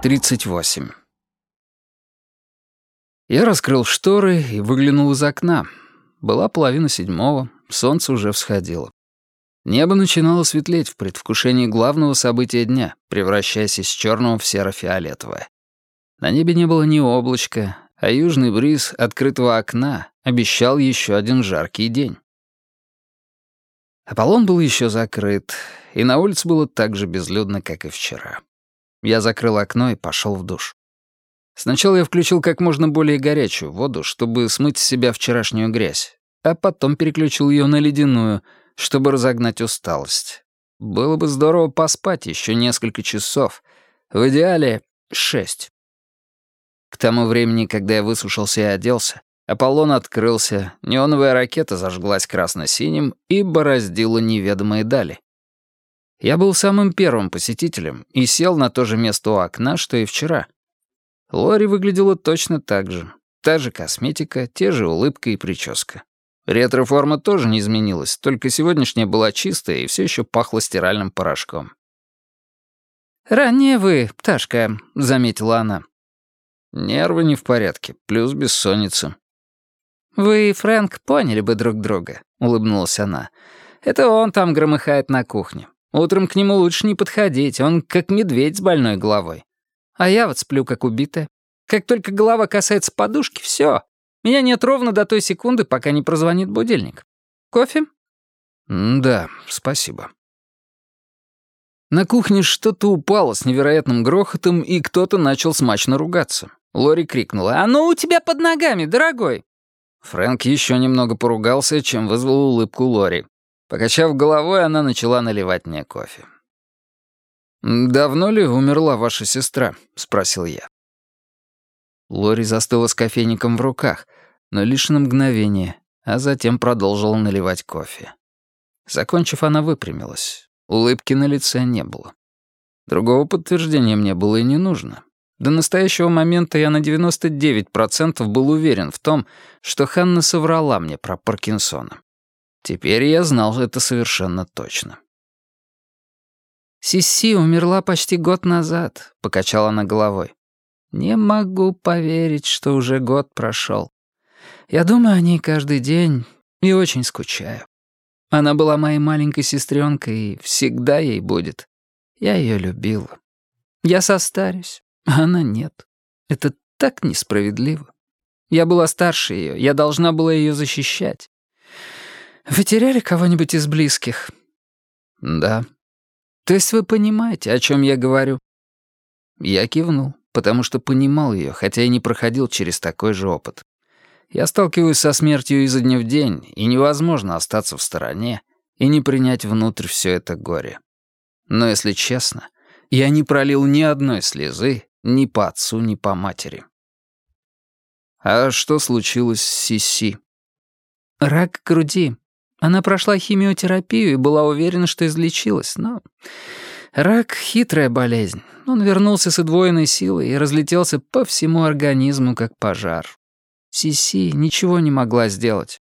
38. Я раскрыл шторы и выглянул из окна. Была половина седьмого, солнце уже всходило. Небо начинало светлеть в предвкушении главного события дня, превращаясь из черного в серо-фиолетовое. На небе не было ни облачка, а южный бриз открытого окна обещал еще один жаркий день. Аполлон был еще закрыт, и на улице было так же безлюдно, как и вчера. Я закрыл окно и пошел в душ. Сначала я включил как можно более горячую воду, чтобы смыть с себя вчерашнюю грязь, а потом переключил ее на ледяную, чтобы разогнать усталость. Было бы здорово поспать еще несколько часов. В идеале — шесть. К тому времени, когда я высушился и оделся, Аполлон открылся, неоновая ракета зажглась красно-синим и бороздила неведомые дали. Я был самым первым посетителем и сел на то же место у окна, что и вчера. Лори выглядела точно так же. Та же косметика, те же улыбка и прическа. Ретро-форма тоже не изменилась, только сегодняшняя была чистая и все еще пахла стиральным порошком. «Ранее вы, пташка», — заметила она. «Нервы не в порядке, плюс бессонница», «Вы и Фрэнк поняли бы друг друга», — улыбнулась она. «Это он там громыхает на кухне. Утром к нему лучше не подходить, он как медведь с больной головой. А я вот сплю как убитая. Как только голова касается подушки, все. Меня нет ровно до той секунды, пока не прозвонит будильник. Кофе?» «Да, спасибо». На кухне что-то упало с невероятным грохотом, и кто-то начал смачно ругаться. Лори крикнула «А ну у тебя под ногами, дорогой!» Фрэнк еще немного поругался, чем вызвал улыбку Лори. Покачав головой, она начала наливать мне кофе. «Давно ли умерла ваша сестра?» — спросил я. Лори застыла с кофейником в руках, но лишь на мгновение, а затем продолжила наливать кофе. Закончив, она выпрямилась. Улыбки на лице не было. Другого подтверждения мне было и не нужно. До настоящего момента я на 99% был уверен в том, что Ханна соврала мне про Паркинсона. Теперь я знал это совершенно точно. «Сиси умерла почти год назад», — покачала она головой. «Не могу поверить, что уже год прошел. Я думаю о ней каждый день и очень скучаю. Она была моей маленькой сестренкой и всегда ей будет. Я ее любила. Я состарюсь, а она нет. Это так несправедливо. Я была старше ее, я должна была ее защищать. Вы теряли кого-нибудь из близких? Да. То есть вы понимаете, о чем я говорю? Я кивнул, потому что понимал ее, хотя и не проходил через такой же опыт. Я сталкиваюсь со смертью изо дня в день, и невозможно остаться в стороне и не принять внутрь все это горе. Но если честно, я не пролил ни одной слезы ни по отцу, ни по матери. А что случилось с Сиси? Рак груди. Она прошла химиотерапию и была уверена, что излечилась, но... Рак — хитрая болезнь. Он вернулся с удвоенной силой и разлетелся по всему организму, как пожар. Сиси ничего не могла сделать.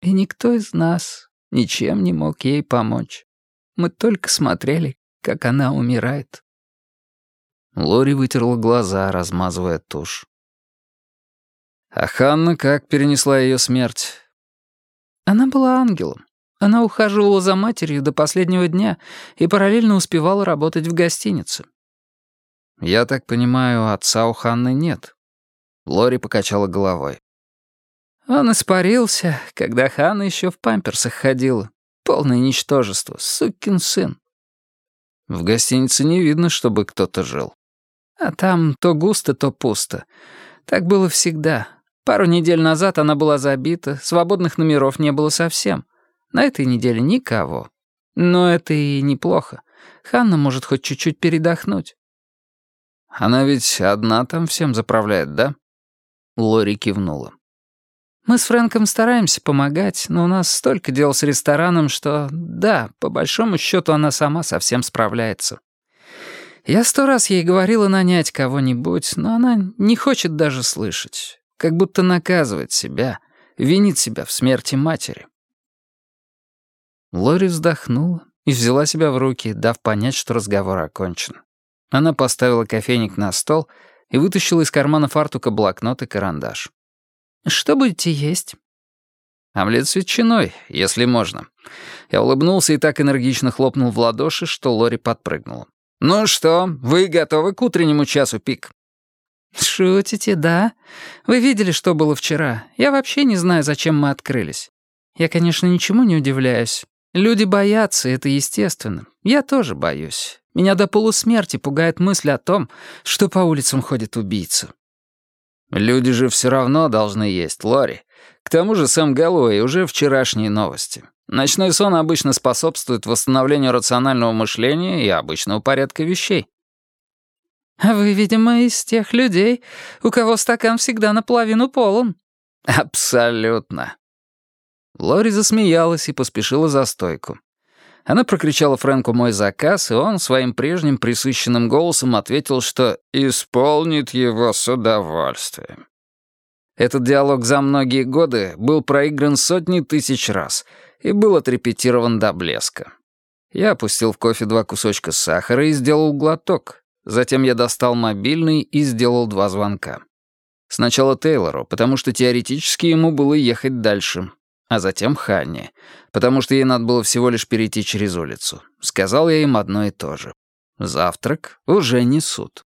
И никто из нас ничем не мог ей помочь. Мы только смотрели, как она умирает. Лори вытерла глаза, размазывая тушь. А Ханна как перенесла ее смерть? Она была ангелом. Она ухаживала за матерью до последнего дня и параллельно успевала работать в гостинице. «Я так понимаю, отца у Ханны нет?» Лори покачала головой. Он испарился, когда Ханна еще в памперсах ходила. Полное ничтожество, сукин сын. В гостинице не видно, чтобы кто-то жил. А там то густо, то пусто. Так было всегда. Пару недель назад она была забита, свободных номеров не было совсем. На этой неделе никого. Но это и неплохо. Ханна может хоть чуть-чуть передохнуть. Она ведь одна там всем заправляет, да? Лори кивнула. Мы с Фрэнком стараемся помогать, но у нас столько дел с рестораном, что, да, по большому счету она сама совсем справляется. Я сто раз ей говорила нанять кого-нибудь, но она не хочет даже слышать. Как будто наказывает себя, винит себя в смерти матери. Лори вздохнула и взяла себя в руки, дав понять, что разговор окончен. Она поставила кофейник на стол и вытащила из кармана фартука блокнот и карандаш. «Что будете есть?» «Омлет с ветчиной, если можно». Я улыбнулся и так энергично хлопнул в ладоши, что Лори подпрыгнула. «Ну что, вы готовы к утреннему часу пик?» «Шутите, да? Вы видели, что было вчера? Я вообще не знаю, зачем мы открылись. Я, конечно, ничему не удивляюсь. Люди боятся, это естественно. Я тоже боюсь. Меня до полусмерти пугает мысль о том, что по улицам ходит убийца». «Люди же все равно должны есть, Лори. К тому же Сэм Гэллоуэй уже вчерашние новости. Ночной сон обычно способствует восстановлению рационального мышления и обычного порядка вещей». «А вы, видимо, из тех людей, у кого стакан всегда наполовину полон». «Абсолютно». Лори засмеялась и поспешила за стойку. Она прокричала Фрэнку мой заказ, и он своим прежним присыщенным голосом ответил, что «исполнит его с удовольствием». Этот диалог за многие годы был проигран сотни тысяч раз и был отрепетирован до блеска. Я опустил в кофе два кусочка сахара и сделал глоток, Затем я достал мобильный и сделал два звонка. Сначала Тейлору, потому что теоретически ему было ехать дальше, а затем Ханне, потому что ей надо было всего лишь перейти через улицу. Сказал я им одно и то же. Завтрак уже несут.